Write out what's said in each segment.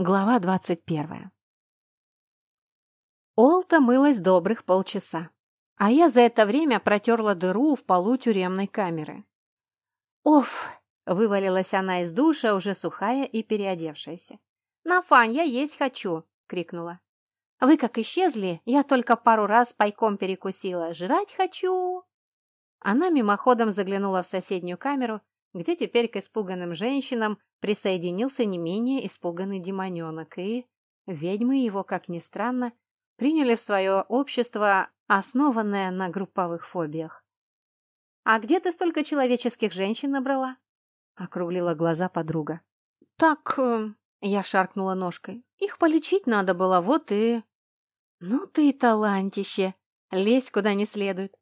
Глава двадцать первая. Олта мылась добрых полчаса, а я за это время протерла дыру в полу тюремной камеры. «Оф!» — вывалилась она из душа, уже сухая и переодевшаяся. «Нафань, я есть хочу!» — крикнула. «Вы как исчезли, я только пару раз пайком перекусила. Жрать хочу!» Она мимоходом заглянула в соседнюю камеру, где теперь к испуганным женщинам присоединился не менее испуганный демоненок, и ведьмы его, как ни странно, приняли в свое общество, основанное на групповых фобиях. «А где ты столько человеческих женщин набрала?» — округлила глаза подруга. «Так...» э, — я шаркнула ножкой. «Их полечить надо было, вот и...» «Ну ты и талантище! Лезь куда не следует!»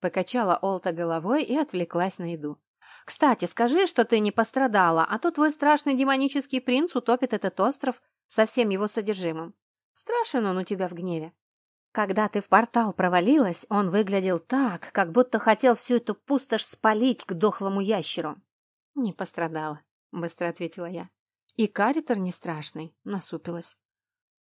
Покачала Олта головой и отвлеклась на еду. Кстати, скажи, что ты не пострадала, а то твой страшный демонический принц утопит этот остров со всем его содержимым. Страшен он у тебя в гневе. Когда ты в портал провалилась, он выглядел так, как будто хотел всю эту пустошь спалить к дохлому ящеру. Не пострадала, быстро ответила я. И каритер не страшный, насупилась.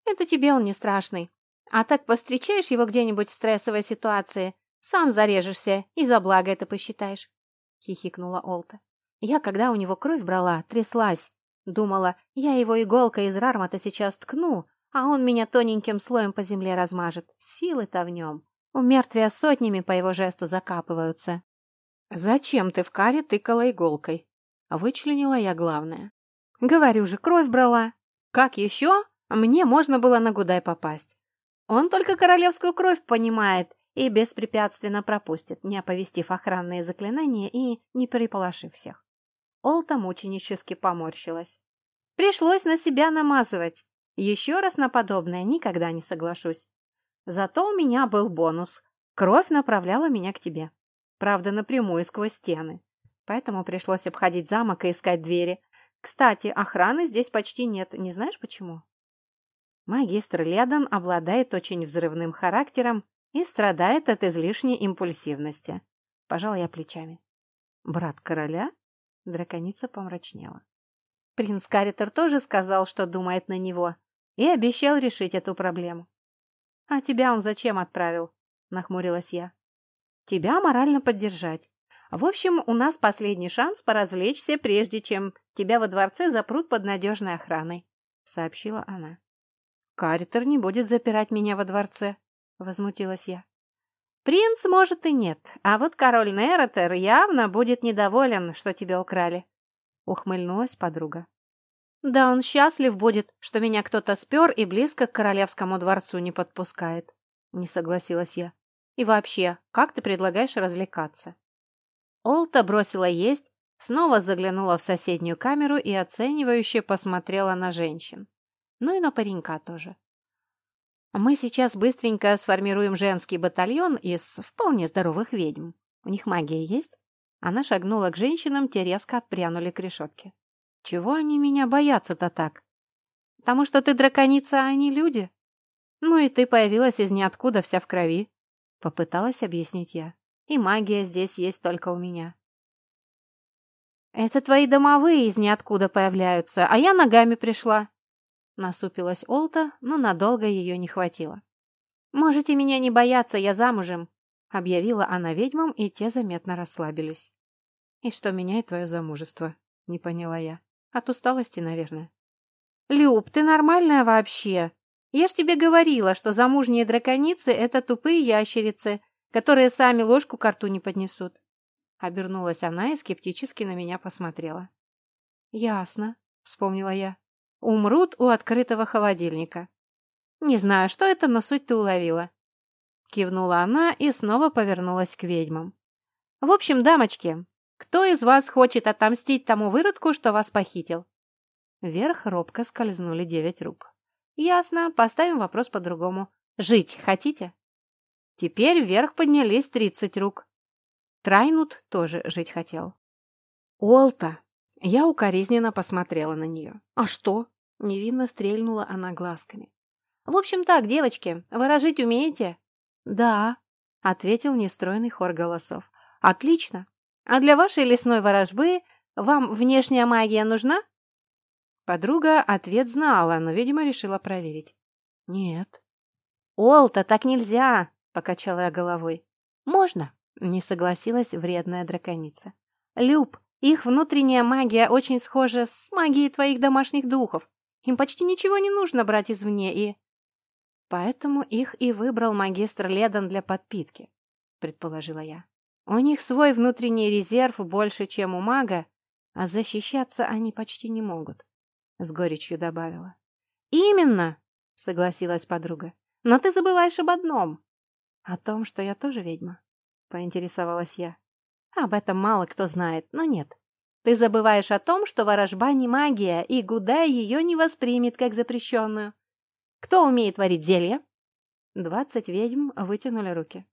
Это тебе он не страшный. А так повстречаешь его где-нибудь в стрессовой ситуации, сам зарежешься и за благо это посчитаешь. — хихикнула Олта. «Я, когда у него кровь брала, тряслась. Думала, я его иголкой из рармата сейчас ткну, а он меня тоненьким слоем по земле размажет. Силы-то в нем. У мертвия сотнями по его жесту закапываются». «Зачем ты в каре тыкала иголкой?» Вычленила я главное. «Говорю же, кровь брала. Как еще? Мне можно было на Гудай попасть. Он только королевскую кровь понимает и беспрепятственно пропустит, не оповестив охранные заклинания и не переполошив всех. Олта мученически поморщилась. Пришлось на себя намазывать. Еще раз на подобное никогда не соглашусь. Зато у меня был бонус. Кровь направляла меня к тебе. Правда, напрямую сквозь стены. Поэтому пришлось обходить замок и искать двери. Кстати, охраны здесь почти нет. Не знаешь почему? Магистр Ледан обладает очень взрывным характером и страдает от излишней импульсивности. Пожал я плечами. Брат короля? Драконица помрачнела. Принц Каритер тоже сказал, что думает на него, и обещал решить эту проблему. А тебя он зачем отправил? Нахмурилась я. Тебя морально поддержать. В общем, у нас последний шанс поразвлечься, прежде чем тебя во дворце запрут под надежной охраной, сообщила она. Каритер не будет запирать меня во дворце, — возмутилась я. «Принц, может, и нет, а вот король Нератер явно будет недоволен, что тебя украли», — ухмыльнулась подруга. «Да он счастлив будет, что меня кто-то спер и близко к королевскому дворцу не подпускает», — не согласилась я. «И вообще, как ты предлагаешь развлекаться?» Олта бросила есть, снова заглянула в соседнюю камеру и оценивающе посмотрела на женщин. Ну и на паренька тоже. Мы сейчас быстренько сформируем женский батальон из вполне здоровых ведьм. У них магия есть?» Она шагнула к женщинам, те резко отпрянули к решетке. «Чего они меня боятся-то так?» «Потому что ты драконица, а они люди?» «Ну и ты появилась из ниоткуда вся в крови», — попыталась объяснить я. «И магия здесь есть только у меня». «Это твои домовые из ниоткуда появляются, а я ногами пришла», Насупилась Олта, но надолго ее не хватило. «Можете меня не бояться, я замужем», — объявила она ведьмам, и те заметно расслабились. «И что меняет твое замужество?» — не поняла я. «От усталости, наверное». «Люб, ты нормальная вообще? Я ж тебе говорила, что замужние драконицы — это тупые ящерицы, которые сами ложку к рту не поднесут». Обернулась она и скептически на меня посмотрела. «Ясно», — вспомнила я умрут у открытого холодильника. Не знаю, что это, но суть ты уловила. Кивнула она и снова повернулась к ведьмам. В общем, дамочки, кто из вас хочет отомстить тому выродку, что вас похитил? Вверх робко скользнули девять рук. Ясно, поставим вопрос по-другому. Жить хотите? Теперь вверх поднялись тридцать рук. Трайнут тоже жить хотел. Олта. Я укоризненно посмотрела на нее. А что? Невинно стрельнула она глазками. «В общем так, девочки, выражить умеете?» «Да», — ответил нестройный хор голосов. «Отлично. А для вашей лесной ворожбы вам внешняя магия нужна?» Подруга ответ знала, но, видимо, решила проверить. «Нет». «Олта, так нельзя!» — покачала я головой. «Можно?» — не согласилась вредная драконица. «Люб, их внутренняя магия очень схожа с магией твоих домашних духов. Им почти ничего не нужно брать извне, и...» «Поэтому их и выбрал магистр Ледан для подпитки», — предположила я. «У них свой внутренний резерв больше, чем у мага, а защищаться они почти не могут», — с горечью добавила. «Именно!» — согласилась подруга. «Но ты забываешь об одном». «О том, что я тоже ведьма?» — поинтересовалась я. «Об этом мало кто знает, но нет. Ты забываешь о том, что ворожба не магия, и Гудай ее не воспримет как запрещенную. Кто умеет варить зелье?» Двадцать ведьм вытянули руки.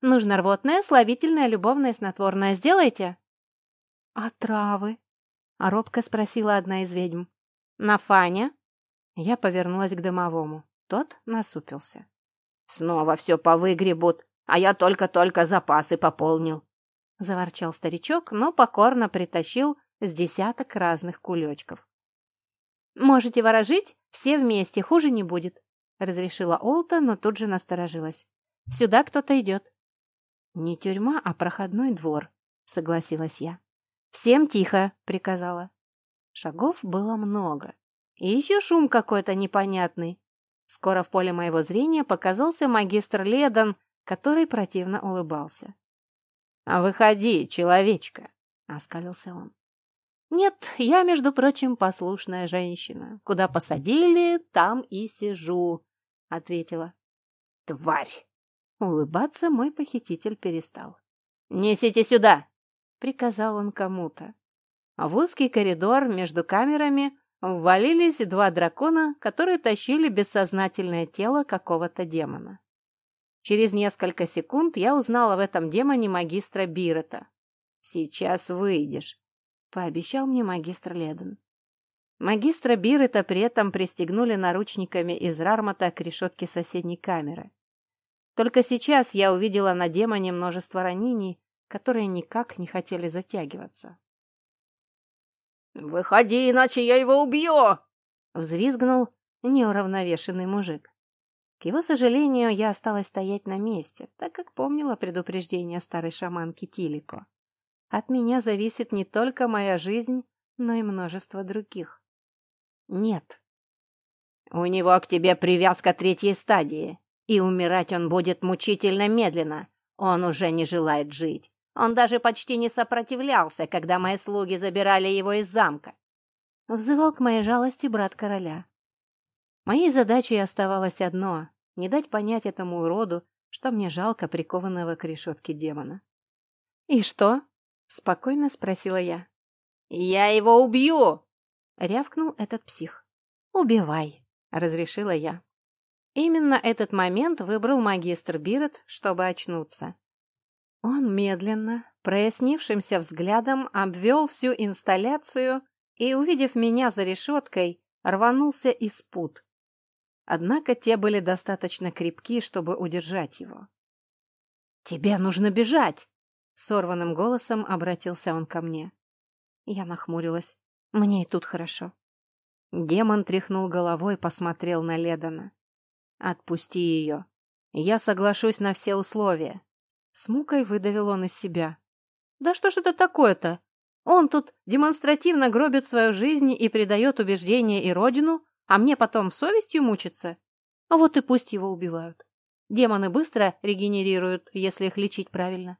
«Нужно рвотное, слабительное, любовное, снотворное. Сделайте!» «А травы?» — а робко спросила одна из ведьм. «На Фаня?» Я повернулась к домовому. Тот насупился. «Снова все повыгребут, а я только-только запасы пополнил!» Заворчал старичок, но покорно притащил с десяток разных кулечков. «Можете ворожить? Все вместе, хуже не будет», — разрешила Олта, но тут же насторожилась. «Сюда кто-то идет». «Не тюрьма, а проходной двор», — согласилась я. «Всем тихо!» — приказала. Шагов было много. И еще шум какой-то непонятный. Скоро в поле моего зрения показался магистр Ледан, который противно улыбался. «А выходи, человечка!» — оскалился он. «Нет, я, между прочим, послушная женщина. Куда посадили, там и сижу», — ответила. «Тварь!» Улыбаться мой похититель перестал. «Несите сюда!» приказал он кому-то. В узкий коридор между камерами ввалились два дракона, которые тащили бессознательное тело какого-то демона. Через несколько секунд я узнала в этом демоне магистра Бирета. «Сейчас выйдешь», — пообещал мне магистр Леден. Магистра Бирета при этом пристегнули наручниками из рармата к решетке соседней камеры. Только сейчас я увидела на демоне множество ранений, которые никак не хотели затягиваться. «Выходи, иначе я его убью!» — взвизгнул неуравновешенный мужик. К его сожалению, я осталась стоять на месте, так как помнила предупреждение старой шаманки Тилико. От меня зависит не только моя жизнь, но и множество других. Нет. У него к тебе привязка третьей стадии, и умирать он будет мучительно медленно. Он уже не желает жить. Он даже почти не сопротивлялся, когда мои слуги забирали его из замка. Взывал к моей жалости брат короля. Моей задачей оставалось одно — не дать понять этому уроду, что мне жалко прикованного к решетке демона. «И что?» — спокойно спросила я. «Я его убью!» — рявкнул этот псих. «Убивай!» — разрешила я. Именно этот момент выбрал магистр Бирет, чтобы очнуться. Он медленно, прояснившимся взглядом обвел всю инсталляцию и, увидев меня за решеткой, рванулся из пут. Однако те были достаточно крепки, чтобы удержать его. «Тебе нужно бежать!» — сорванным голосом обратился он ко мне. Я нахмурилась. «Мне и тут хорошо». Демон тряхнул головой, посмотрел на Ледана. «Отпусти ее. Я соглашусь на все условия. С мукой выдавил он из себя. «Да что ж это такое-то? Он тут демонстративно гробит свою жизнь и предает убеждения и родину, а мне потом совестью мучиться? Вот и пусть его убивают. Демоны быстро регенерируют, если их лечить правильно.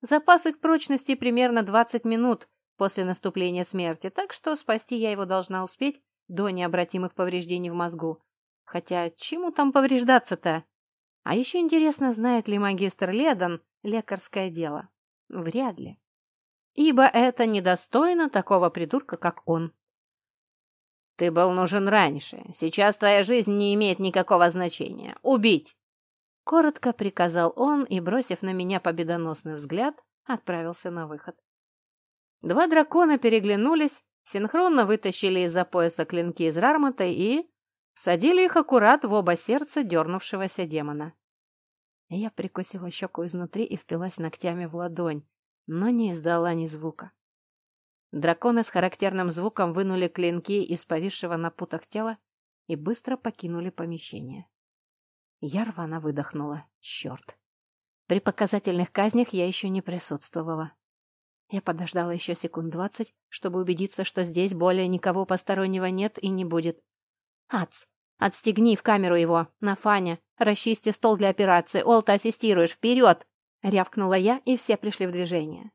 Запас их прочности примерно 20 минут после наступления смерти, так что спасти я его должна успеть до необратимых повреждений в мозгу. Хотя чему там повреждаться-то? А еще интересно, знает ли магистр Ледан, лекарское дело? Вряд ли. Ибо это недостойно такого придурка, как он. Ты был нужен раньше. Сейчас твоя жизнь не имеет никакого значения. Убить! Коротко приказал он и, бросив на меня победоносный взгляд, отправился на выход. Два дракона переглянулись, синхронно вытащили из-за пояса клинки из рармата и... садили их аккурат в оба сердца дернувшегося демона. Я прикусила щеку изнутри и впилась ногтями в ладонь, но не издала ни звука. Драконы с характерным звуком вынули клинки из повисшего на путах тела и быстро покинули помещение. Я рвано выдохнула. Черт. При показательных казнях я еще не присутствовала. Я подождала еще секунд двадцать, чтобы убедиться, что здесь более никого постороннего нет и не будет. «Ац, отстегни в камеру его, на Фаня, расчисти стол для операции, Олта ассистируешь, вперед!» Рявкнула я, и все пришли в движение.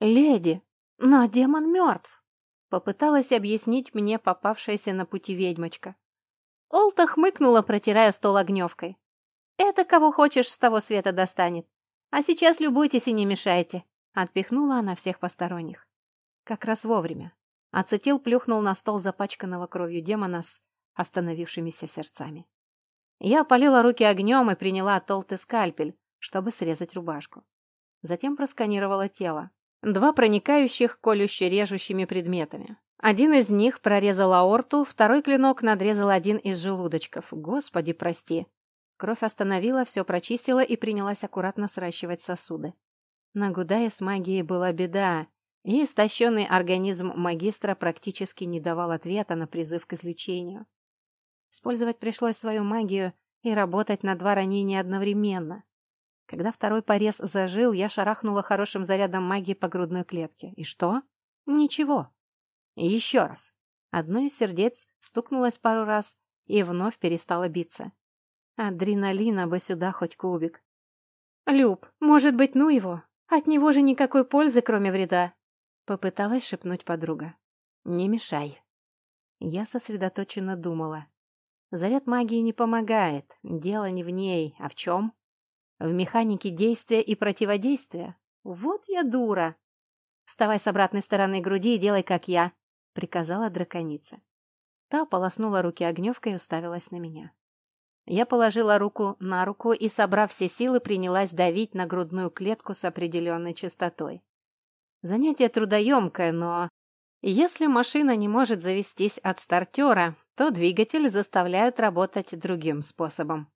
«Леди, но демон мертв!» Попыталась объяснить мне попавшаяся на пути ведьмочка. Олта хмыкнула, протирая стол огневкой. «Это кого хочешь с того света достанет. А сейчас любуйтесь и не мешайте!» Отпихнула она всех посторонних. Как раз вовремя. Ацетил плюхнул на стол запачканного кровью демона с остановившимися сердцами. Я полила руки огнем и приняла Толты скальпель, чтобы срезать рубашку. Затем просканировала тело. Два проникающих колюще-режущими предметами. Один из них прорезал аорту, второй клинок надрезал один из желудочков. Господи, прости. Кровь остановила, все прочистила и принялась аккуратно сращивать сосуды. На Гудае с магией была беда, и истощенный организм магистра практически не давал ответа на призыв к излечению. Использовать пришлось свою магию и работать на два ранения одновременно. Когда второй порез зажил, я шарахнула хорошим зарядом магии по грудной клетке. И что? Ничего. И еще раз. Одно из сердец стукнулось пару раз и вновь перестало биться. Адреналина бы сюда хоть кубик. «Люб, может быть, ну его? От него же никакой пользы, кроме вреда. Попыталась шепнуть подруга. Не мешай. Я сосредоточенно думала. Заряд магии не помогает. Дело не в ней, а в чем? В механике действия и противодействия. Вот я дура. Вставай с обратной стороны груди и делай, как я, приказала драконица. Та полоснула руки огневкой и уставилась на меня. Я положила руку на руку и, собрав все силы, принялась давить на грудную клетку с определенной частотой. Занятие трудоемкое, но... Если машина не может завестись от стартера, то двигатель заставляют работать другим способом.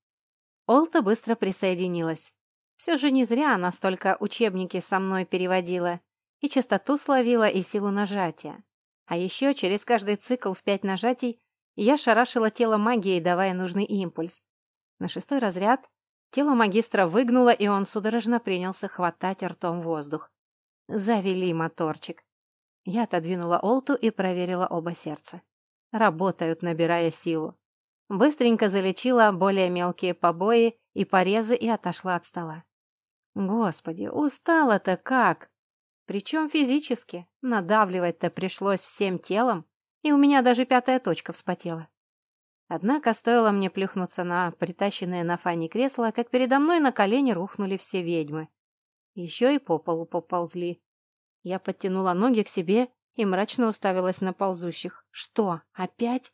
Олта быстро присоединилась. Все же не зря она столько учебники со мной переводила. И частоту словила, и силу нажатия. А еще через каждый цикл в пять нажатий я шарашила тело магией, давая нужный импульс. На шестой разряд тело магистра выгнуло, и он судорожно принялся хватать ртом воздух. Завели моторчик. Я отодвинула Олту и проверила оба сердца. Работают, набирая силу. Быстренько залечила более мелкие побои и порезы и отошла от стола. Господи, устала-то как! Причем физически. Надавливать-то пришлось всем телом и у меня даже пятая точка вспотела. Однако стоило мне плюхнуться на притащенное на фане кресло, как передо мной на колени рухнули все ведьмы. Еще и по полу поползли. Я подтянула ноги к себе и мрачно уставилась на ползущих. Что, опять?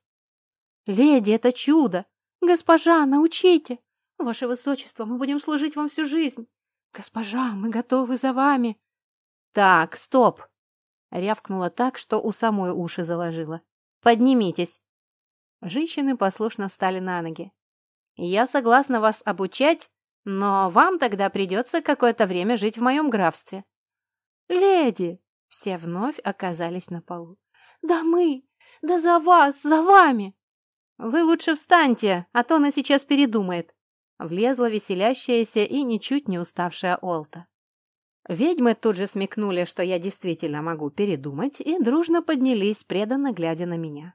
«Леди, это чудо! Госпожа, научите! Ваше Высочество, мы будем служить вам всю жизнь! Госпожа, мы готовы за вами!» «Так, стоп!» Рявкнула так, что у самой уши заложила. «Поднимитесь!» Женщины послушно встали на ноги. «Я согласна вас обучать, но вам тогда придется какое-то время жить в моем графстве». «Леди!» Все вновь оказались на полу. «Да мы! Да за вас! За вами!» «Вы лучше встаньте, а то она сейчас передумает!» Влезла веселящаяся и ничуть не уставшая Олта. Ведьмы тут же смекнули, что я действительно могу передумать, и дружно поднялись, преданно глядя на меня.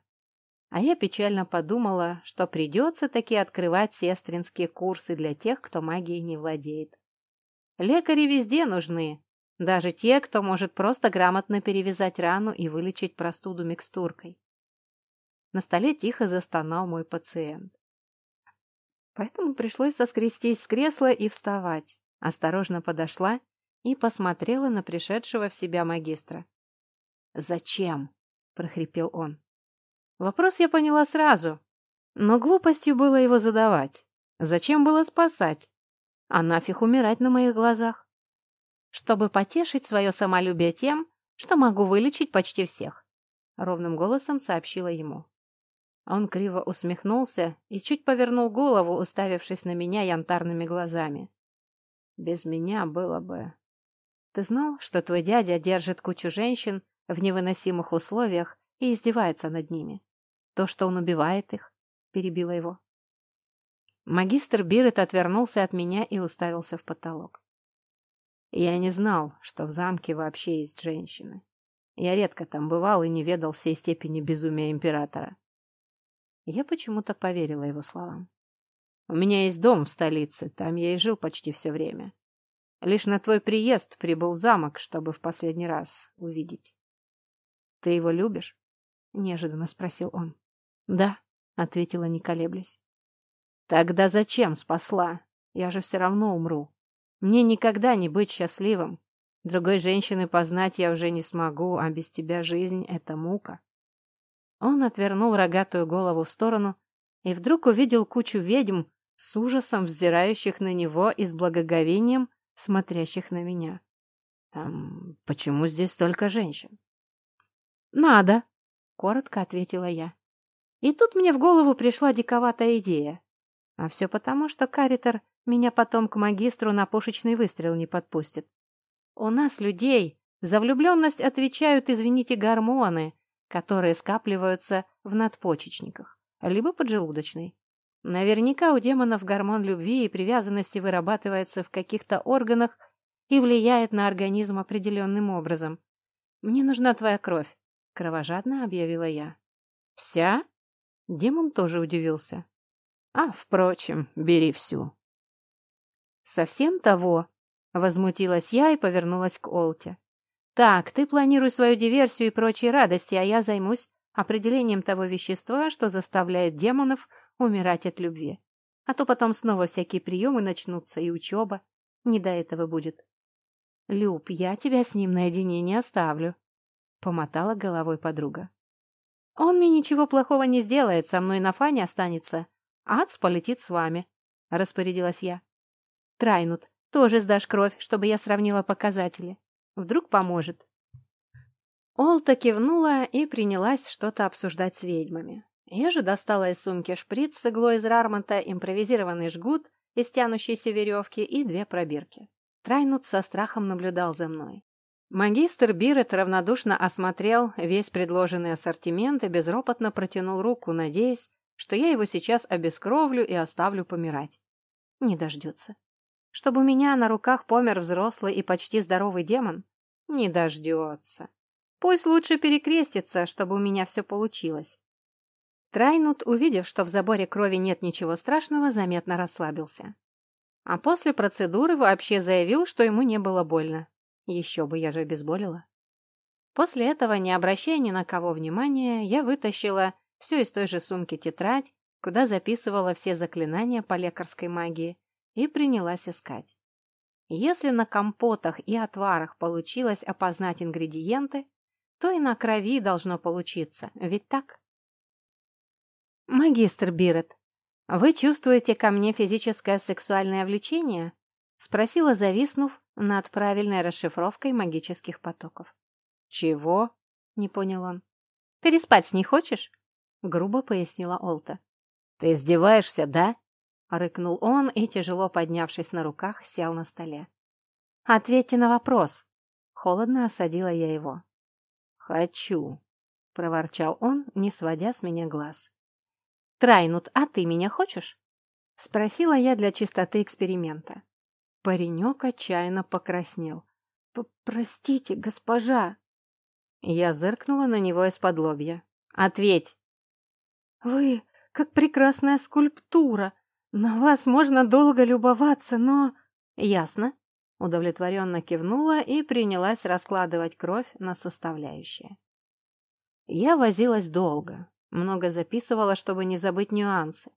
А я печально подумала, что придется таки открывать сестринские курсы для тех, кто магией не владеет. Лекари везде нужны, даже те, кто может просто грамотно перевязать рану и вылечить простуду микстуркой. На столе тихо застонал мой пациент. Поэтому пришлось соскрестись с кресла и вставать. Осторожно подошла и посмотрела на пришедшего в себя магистра. «Зачем?» — прохрипел он. Вопрос я поняла сразу, но глупостью было его задавать. Зачем было спасать? А нафиг умирать на моих глазах? Чтобы потешить свое самолюбие тем, что могу вылечить почти всех, — ровным голосом сообщила ему. Он криво усмехнулся и чуть повернул голову, уставившись на меня янтарными глазами. Без меня было бы ты знал, что твой дядя держит кучу женщин, в невыносимых условиях и издевается над ними. То, что он убивает их, перебила его. Магистр Бирет отвернулся от меня и уставился в потолок. Я не знал, что в замке вообще есть женщины. Я редко там бывал и не ведал всей степени безумия императора. Я почему-то поверила его словам. У меня есть дом в столице, там я и жил почти все время. Лишь на твой приезд прибыл замок, чтобы в последний раз увидеть. Ты его любишь? Неожиданно спросил он. Да, ответила, не колеблясь. Тогда зачем спасла? Я же все равно умру. Мне никогда не быть счастливым. Другой женщины познать я уже не смогу, а без тебя жизнь — это мука. Он отвернул рогатую голову в сторону и вдруг увидел кучу ведьм, с ужасом взирающих на него и с благоговением смотрящих на меня. «Эм, «Почему здесь столько женщин?» «Надо», — коротко ответила я. И тут мне в голову пришла диковатая идея. А все потому, что Каритер меня потом к магистру на пушечный выстрел не подпустит. У нас, людей, за влюбленность отвечают, извините, гормоны, которые скапливаются в надпочечниках, либо поджелудочной. Наверняка у демонов гормон любви и привязанности вырабатывается в каких-то органах и влияет на организм определенным образом. «Мне нужна твоя кровь», — кровожадно объявила я. «Вся?» Демон тоже удивился. «А, впрочем, бери всю». «Совсем того?» Возмутилась я и повернулась к Олте. «Так, ты планируй свою диверсию и прочие радости, а я займусь определением того вещества, что заставляет демонов умирать от любви. А то потом снова всякие приемы начнутся и учеба. Не до этого будет». «Люб, я тебя с ним наедине не оставлю», — помотала головой подруга. «Он мне ничего плохого не сделает, со мной на фане останется. Ац полетит с вами», — распорядилась я. «Трайнут, тоже сдашь кровь, чтобы я сравнила показатели. Вдруг поможет. Олта кивнула и принялась что-то обсуждать с ведьмами. Я же достала из сумки шприц с иглой из рармонта, импровизированный жгут из тянущейся веревки и две пробирки. Трайнут со страхом наблюдал за мной. Магистр Бирет равнодушно осмотрел весь предложенный ассортимент и безропотно протянул руку, надеясь, что я его сейчас обескровлю и оставлю помирать. Не дождется. Чтобы у меня на руках помер взрослый и почти здоровый демон? Не дождется. Пусть лучше перекрестится, чтобы у меня все получилось. Трайнут, увидев, что в заборе крови нет ничего страшного, заметно расслабился. А после процедуры вообще заявил, что ему не было больно. Еще бы, я же обезболила. После этого, не обращая ни на кого внимания, я вытащила все из той же сумки тетрадь, куда записывала все заклинания по лекарской магии, и принялась искать. Если на компотах и отварах получилось опознать ингредиенты, то и на крови должно получиться, ведь так? «Магистр Бирет, вы чувствуете ко мне физическое сексуальное влечение?» спросила, зависнув над правильной расшифровкой магических потоков. «Чего?» — не понял он. «Переспать не хочешь?» — грубо пояснила Олта. «Ты издеваешься, да?» Рыкнул он и, тяжело поднявшись на руках, сел на столе. «Ответьте на вопрос!» Холодно осадила я его. «Хочу!» — проворчал он, не сводя с меня глаз. «Трайнут, а ты меня хочешь?» — спросила я для чистоты эксперимента. Паренек отчаянно покраснел. «Простите, госпожа!» Я зыркнула на него из-под лобья. «Ответь!» «Вы, как прекрасная скульптура!» «На вас можно долго любоваться, но...» «Ясно», — удовлетворенно кивнула и принялась раскладывать кровь на составляющие. Я возилась долго, много записывала, чтобы не забыть нюансы,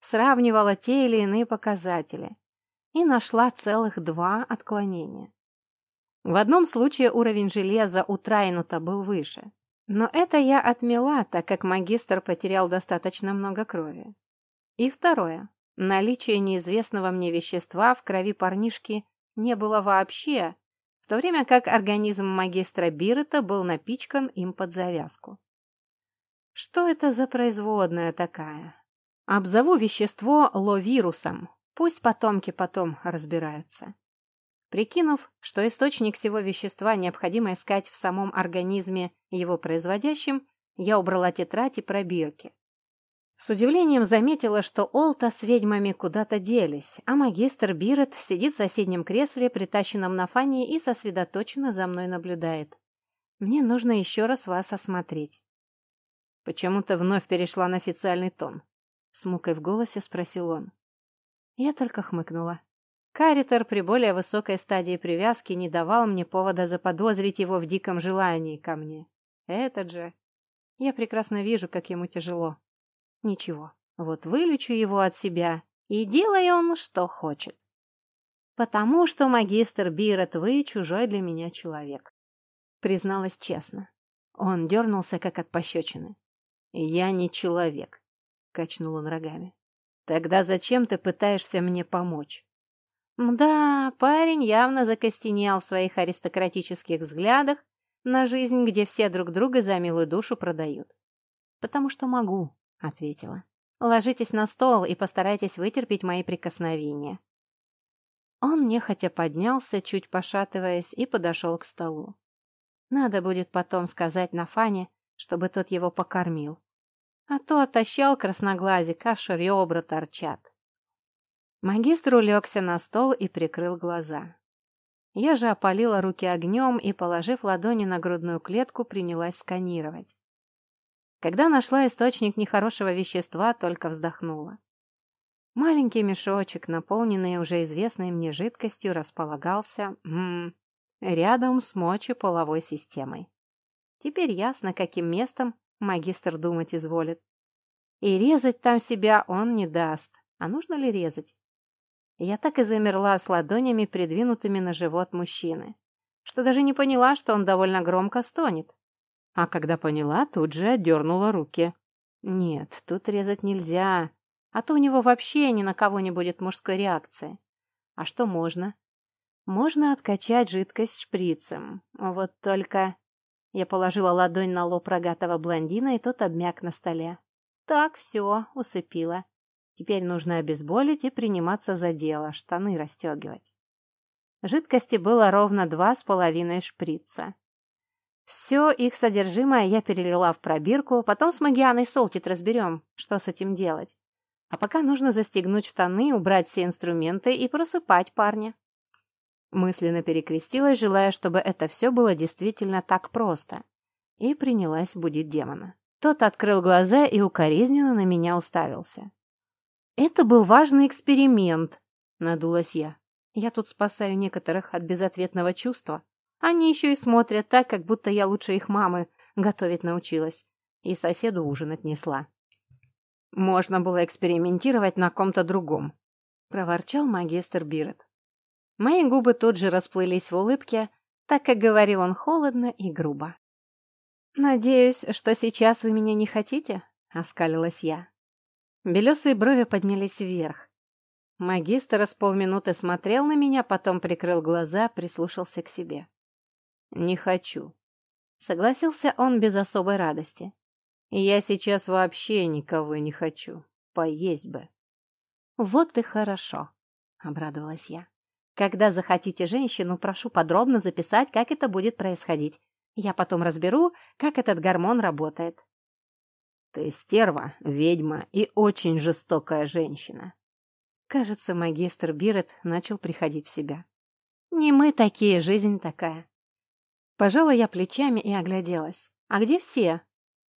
сравнивала те или иные показатели и нашла целых два отклонения. В одном случае уровень железа у Трайнута был выше, но это я отмела, так как магистр потерял достаточно много крови. И второе. Наличия неизвестного мне вещества в крови парнишки не было вообще, в то время как организм магистра Бирета был напичкан им под завязку. Что это за производная такая? Обзову вещество ловирусом, пусть потомки потом разбираются. Прикинув, что источник всего вещества необходимо искать в самом организме его производящем, я убрала тетрадь и пробирки. С удивлением заметила, что Олта с ведьмами куда-то делись, а магистр Бирет сидит в соседнем кресле, притащенном на фане, и сосредоточенно за мной наблюдает. Мне нужно еще раз вас осмотреть. Почему-то вновь перешла на официальный тон. С мукой в голосе спросил он. Я только хмыкнула. Каритер при более высокой стадии привязки не давал мне повода заподозрить его в диком желании ко мне. Этот же... Я прекрасно вижу, как ему тяжело. Ничего, вот вылечу его от себя, и делай он, что хочет. Потому что, магистр Бирет, вы чужой для меня человек. Призналась честно. Он дернулся, как от пощечины. «Я не человек», — качнул он рогами. «Тогда зачем ты пытаешься мне помочь?» Да, парень явно закостенел в своих аристократических взглядах на жизнь, где все друг друга за милую душу продают. «Потому что могу», — ответила. «Ложитесь на стол и постарайтесь вытерпеть мои прикосновения». Он нехотя поднялся, чуть пошатываясь, и подошел к столу. Надо будет потом сказать Нафане, чтобы тот его покормил. А то отощал красноглазик, аж ребра торчат. Магистр улегся на стол и прикрыл глаза. Я же опалила руки огнем и, положив ладони на грудную клетку, принялась сканировать. Когда нашла источник нехорошего вещества, только вздохнула. Маленький мешочек, наполненный уже известной мне жидкостью, располагался м -м, рядом с мочеполовой системой. Теперь ясно, каким местом магистр думать изволит. И резать там себя он не даст. А нужно ли резать? Я так и замерла с ладонями, придвинутыми на живот мужчины, что даже не поняла, что он довольно громко стонет. А когда поняла, тут же отдернула руки. Нет, тут резать нельзя, а то у него вообще ни на кого не будет мужской реакции. А что можно? Можно откачать жидкость шприцем. Вот только... Я положила ладонь на лоб рогатого блондина, и тот обмяк на столе. Так, все, усыпила. Теперь нужно обезболить и приниматься за дело, штаны расстегивать. Жидкости было ровно два с половиной шприца. Все их содержимое я перелила в пробирку, потом с Магианой Солтит разберем, что с этим делать. А пока нужно застегнуть штаны, убрать все инструменты и просыпать парня. Мысленно перекрестилась, желая, чтобы это все было действительно так просто. И принялась будить демона. Тот открыл глаза и укоризненно на меня уставился. «Это был важный эксперимент», — надулась я. «Я тут спасаю некоторых от безответного чувства. Они еще и смотрят так, как будто я лучше их мамы готовить научилась. И соседу ужин отнесла». «Можно было экспериментировать на ком-то другом», — проворчал магистр Бирет. Мои губы тут же расплылись в улыбке, так как говорил он холодно и грубо. «Надеюсь, что сейчас вы меня не хотите?» — оскалилась я. Белесые брови поднялись вверх. Магистр с полминуты смотрел на меня, потом прикрыл глаза, прислушался к себе. «Не хочу», — согласился он без особой радости. «Я сейчас вообще никого не хочу. Поесть бы». «Вот и хорошо», — обрадовалась я. «Когда захотите женщину, прошу подробно записать, как это будет происходить. Я потом разберу, как этот гормон работает. Ты стерва, ведьма и очень жестокая женщина. Кажется, магистр Бирет начал приходить в себя. Не мы такие, жизнь такая. Пожала я плечами и огляделась. А где все?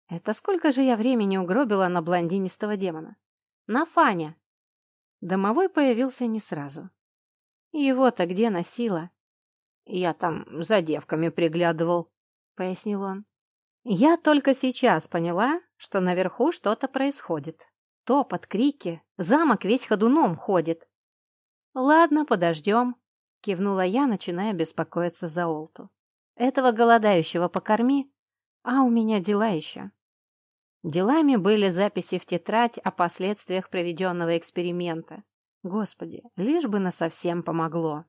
Это сколько же я времени угробила на блондинистого демона? На Фаня. Домовой появился не сразу. Его-то где носила? Я там за девками приглядывал, пояснил он. Я только сейчас поняла, что наверху что-то происходит. Топот, крики, замок весь ходуном ходит. «Ладно, подождем», — кивнула я, начиная беспокоиться за Олту. «Этого голодающего покорми, а у меня дела еще». Делами были записи в тетрадь о последствиях проведенного эксперимента. Господи, лишь бы насовсем помогло.